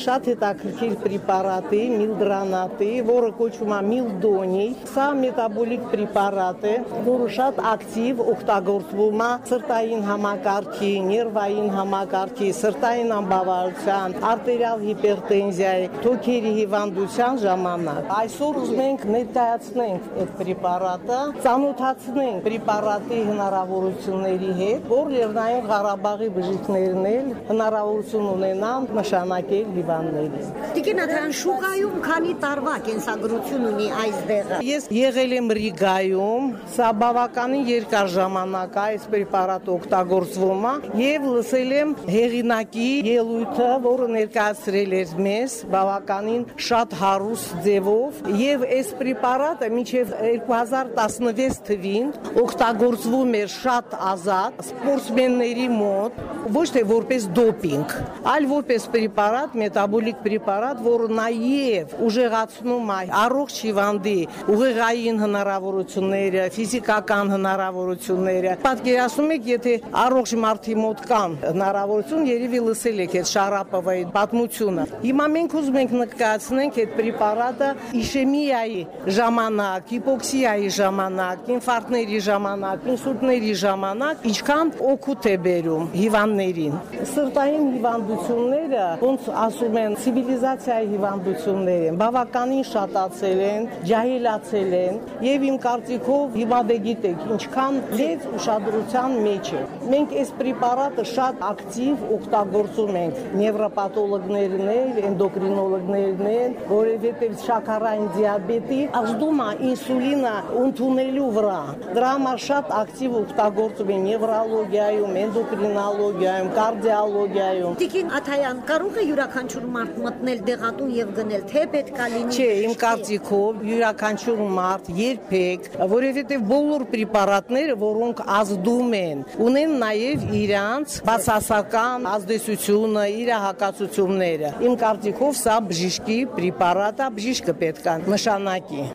շատ հետաքրքիր պրեպարատի, միլդրանատի, որը կոչվում է միլդոնի։ Սա մետաբոլիկ պրեպարատ է, որը շատ ակտիվ օգտագործվում է սրտային համակարգի, նერվային համակարգի, սրտային անբավարարության, արտերիալ հիպերտենզիայի, թոքերի հիվանդության ժամանակ։ Այսօր ուզում ենք ներկայացնենք այդ պրեպարատը, ծանոթացնենք պրեպարատի հնարավորությունների հետ, որ Լեռնային Ղարաբաղի բժիշկներն էլ հնարավորություն ունենան նշանակել հիվանդներին։ Տիկին Աթյան շուկայում քանի տարվա կենսագրություն ունի այս դեղը։ Ես եղել եմ Ռիգայում, սա բավականին երկար ժամանակ է այս պրեպարատը օգտագործվում է եւ լսել եմ հեղինակի ելույթը, որը ներկայացրել էր մեզ բավականին շատ հարուստ ձևով եւ այս պրեպարատը մինչեւ 2016 թվին օգտագործվում էր շատ ազատ սպորտսմենների մոտ ոչ թե որպես դոպինգ, այլ որպես պրեպարատ, մետաբոլիկ պրեպարատ, որը նաև ուժեղացնում է առողջ հիվանդի ուղեղային հնարավորությունները, ֆիզիկական հնարավորությունները։ Պատկերացնում եք, եթե առողջ մարդի մոտ կան հնարավորություն, երևի լսել եք այդ Շարապովայի պատմությունը։ Հիմա մենք ուզում ենք նկարացնենք այդ պրեպարատը իշեմիայի ժամանակ, հիպոքսիայի ժամանակ, ինֆարկտների ժամանակ, ինսուլտների ժամանակ ինչքան օգուտ է բերում հիվանդներին։ Սրտային հիվանդությունները, ոնց ասում են, ցիվիլիզացիայի հիվանդություններ են, բավականին շատացել են, ջահելացել են, եւ իմ կարծիքով հիմա դե գիտեք, ինչքան լեզ ուշադրության մեջ է։ Մենք այս պրեպարատը շատ ակտիվ օգտագործում ենք նևրոպաթոլոգներն են, էնդոկրինոլոգներն են, որովհետեւ շաքարային դիաբետի ազդում է ինսուլինը ընդունելու վրա։ Դրա համար շատ ակտիվ օգտագործում են նևրոլոգիայում, էնդոկրինոլոգիայում, կարդիոլոգիայում։ Տիկին Աթայան, կարող է յուրաքանչյուր մարդ մտնել դեղատուն եւ գնել, թե պետքա լինի։ Չէ, իմ կարծիքով յուրաքանչյուր մարդ երբեք, որովհետեւ բոլոր պրեպարատները, որոնք ազդում են, ունեն նաեւ իրանց բացասական ազդեցությունը, իր հակացությունները։ Իմ կարծիքով սա բժիշկի է, բժիշկը պետք է նշանակի։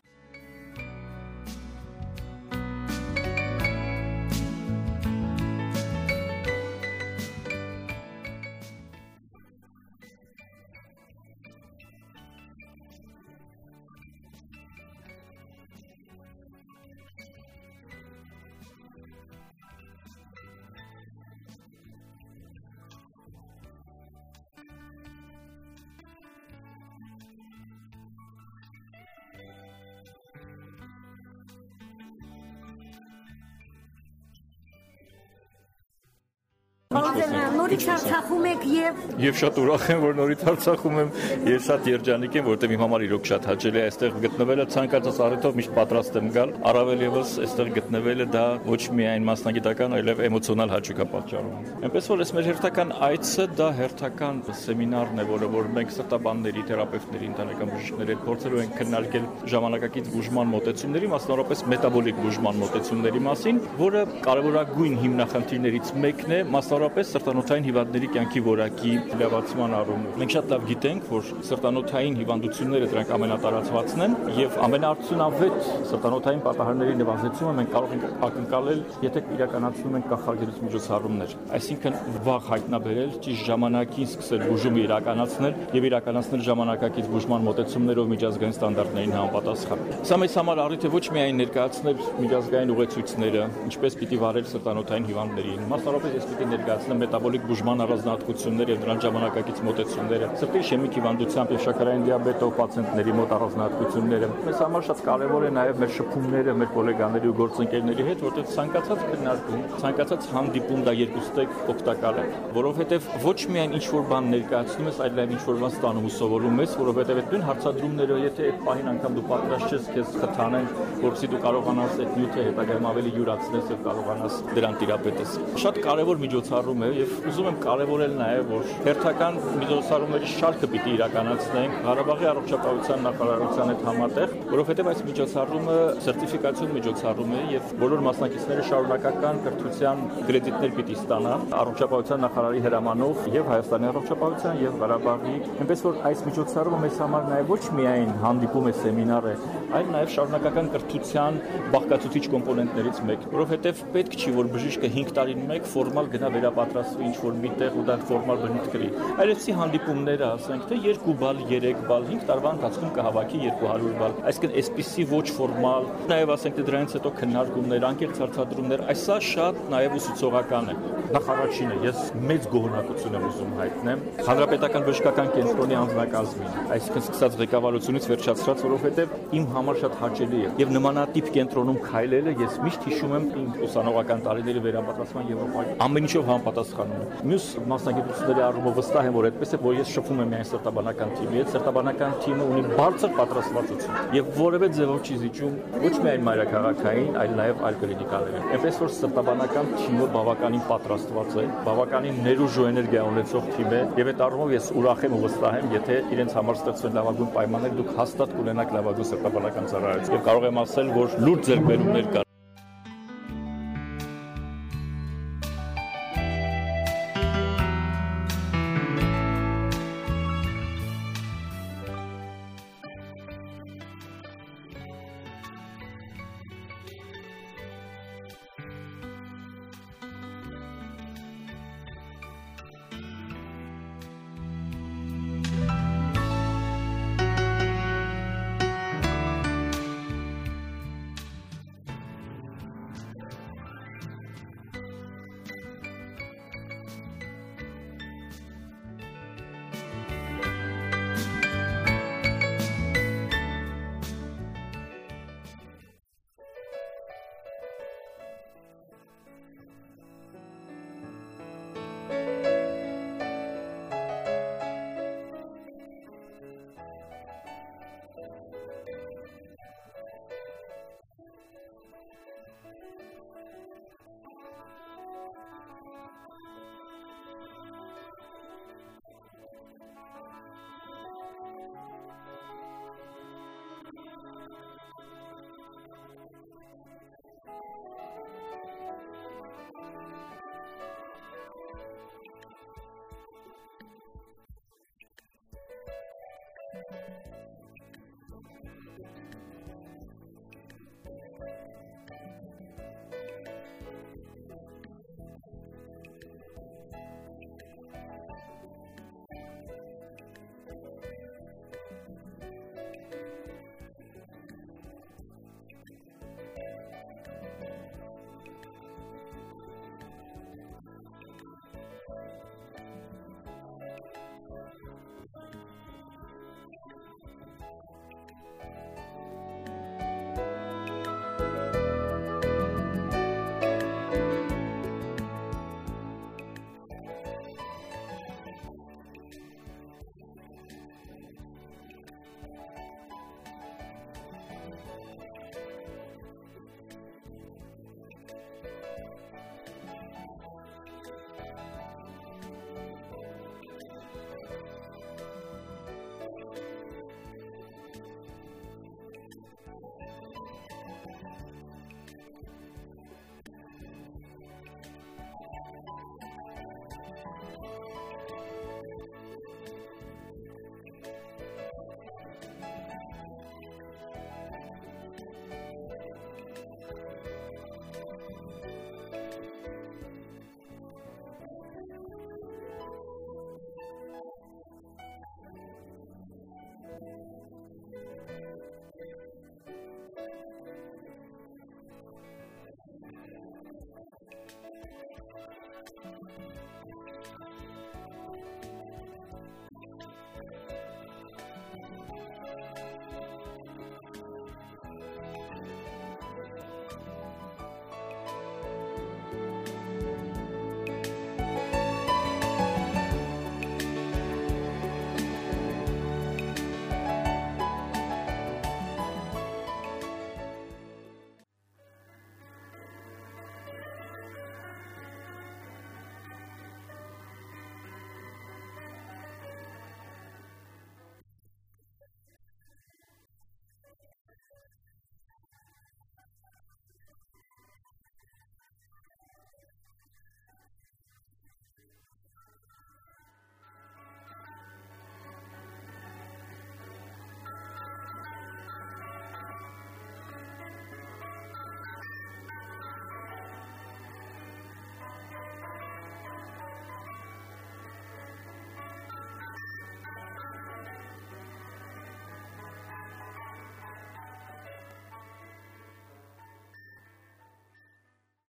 Նորից Արցախում եք եւ Եվ շատ ուրախ եմ, որ նորից Արցախում եմ, եւ շատ երջանիկ եմ, որովհետեւ իմ համար իրոք շատ հաճելի է այստեղ գտնվելը, ցանկացած առիթով միշտ պատրաստ եմ գալ։ Առավել եւս այստեղ գտնվելը դա ոչ միայն մասնագիտական, այլև էմոցիոնալ հաճույք է պատճառում։ Այնպես որ այս մեր հերթական այցը դա հերթական սեմինարն է, որը որ մենք սրտաբանների, թերապևտների, ընտանեկան բժիշկների հետ փորձելու ենք քննարկել ժամանակակից բուժման մոտեցումների, մասնավորապես մետաբոլիկ բուժման մոտեցումների մասին, որը կարևորագույն հիմնախնդիրներից մեկն է, մասնավորապես սրտանոթային հիվանդների կյանքի որակի լավացման առումով։ Մենք շատ լավ գիտենք, որ սրտանոթային հիվանդությունները դրանք ամենատարածվածն են եւ ամենաարդյունավետ սրտանոթային պատահարների նվազեցումը մենք կարող ենք ակնկալել, եթե իրականացնում ենք կանխարգելիչ միջոցառումներ։ Այսինքն վաղ հայտնաբերել, ճիշտ ժամանակին սկսել բուժումը իրականացնել եւ իրականացնել ժամանակակից բուժման մոտեցումներով միջազգային ստանդարտներին համապատասխան։ Սա մեզ համար առիթ է ոչ միայն ներկայացնել միջազգային ուղեցույցները, ինչպես պիտի վարել սրտանոթային հիվանդներին, մասնավորապես ես պիտի ներկայացնեմ մետաբոլիկ բուժման առանձնահատկությունները եւ դրան ժամանակակից մոտեցումները, սրտի իշեմիկ հիվանդությամբ եւ շաքարային դիաբետով պացիենտների մոտ առանձնահատկությունները։ Մեզ համար շատ կարեւոր է նաեւ մեր շփումները մեր գոլեգաների ու գործընկերների հետ, որտեղ ցանկացած քննարկում, ցանկացած հանդիպում դա երկուստեք օգտակար է, որովհետեւ ոչ միայն ինչ որ բան ներկայացնում ես, այլ նաեւ ինչ որ բան ստանում ու սովորում ես, որովհետեւ այդ նույն հարցադրումները, եթե այդ պահին անգամ դու պատրաստ ես քեզ խթանեն, որովհետեւ դու կարողանաս այդ նյութը հետագայում ավելի յուրացնես եւ կարողանաս դրան տիրապետես։ Շատ կարեւոր միջոցառում է եւ ուզում եմ կարևորել նաեւ որ հերթական միջոցառումների շարքը պիտի իրականացնենք Ղարաբաղի առողջապահության նախարարության հետ համատեղ, որովհետեւ այս միջոցառումը սերտիֆիկացիոն միջոցառում է եւ բոլոր մասնակիցները շարունակական կրթության կրեդիտներ պիտի ստանան առողջապահության նախարարի հրամանով եւ Հայաստանի առողջապահության եւ Ղարաբաղի, այնպես որ այս միջոցառումը մեզ համար նաեւ ոչ միայն հանդիպում է սեմինար է, այլ նաեւ շարունակական կրթության բաղկացուցիչ կոմպոնենտներից մեկը, որովհետեւ պետք չի որ բժիշկը 5 տարին մեկ ֆորմալ գնա վերապատրաստվի ինչ որ միտեղ ու դա ֆորմալ բնույթ կրի։ Այլեցի հանդիպումները, ասենք թե 2 բալ, 3 բալ, 5 տարվա ընթացքում կհավաքի 200 բալ։ Այսինքն այսպիսի ոչ ֆորմալ, նաև ասենք թե դրանից հետո քննարկումներ, անկեղծ հարցադրումներ, այսա շատ նաև ուսուցողական է։ Նախարարինը ես մեծ գոհնակություն եմ ուզում հայտնեմ հանրապետական բժշկական կենտրոնի անձնակազմին, այսինքն սկսած ղեկավարությունից վերջացրած, որովհետև իմ համար շատ հաճելի է։ Եվ նմանատիպ կենտրոնում քայլելը ես միշտ հիշում եմ իմ ուսանողական տարիների վերապատրաստման Եվրոպայի ամեն ինչով համապատասխանում Մյուս մասնագիտությունների առումով վստահ եմ, որ այդպես է, որ ես շփվում եմ միայն սրտաբանական թիմի հետ, սրտաբանական թիմը ունի բարձր պատրաստվածություն եւ որևէ ձևով չի զիջում ոչ միայն մայրաքաղաքային, այլ նաեւ այլ կլինիկաներին։ Այնպես որ սրտաբանական թիմը բավականին պատրաստված է, բավականին ներուժ ու էներգիա ունեցող թիմ է եւ այդ առումով ես ուրախ եմ ու վստահ եմ, եթե իրենց համար ստեղծվեն լավագույն պայմաններ, դուք հաստատ կունենաք լավագույն սրտաբանական ծառայություն։ Եվ կարող եմ ասել, որ լուրջ ձեռքբերումներ կա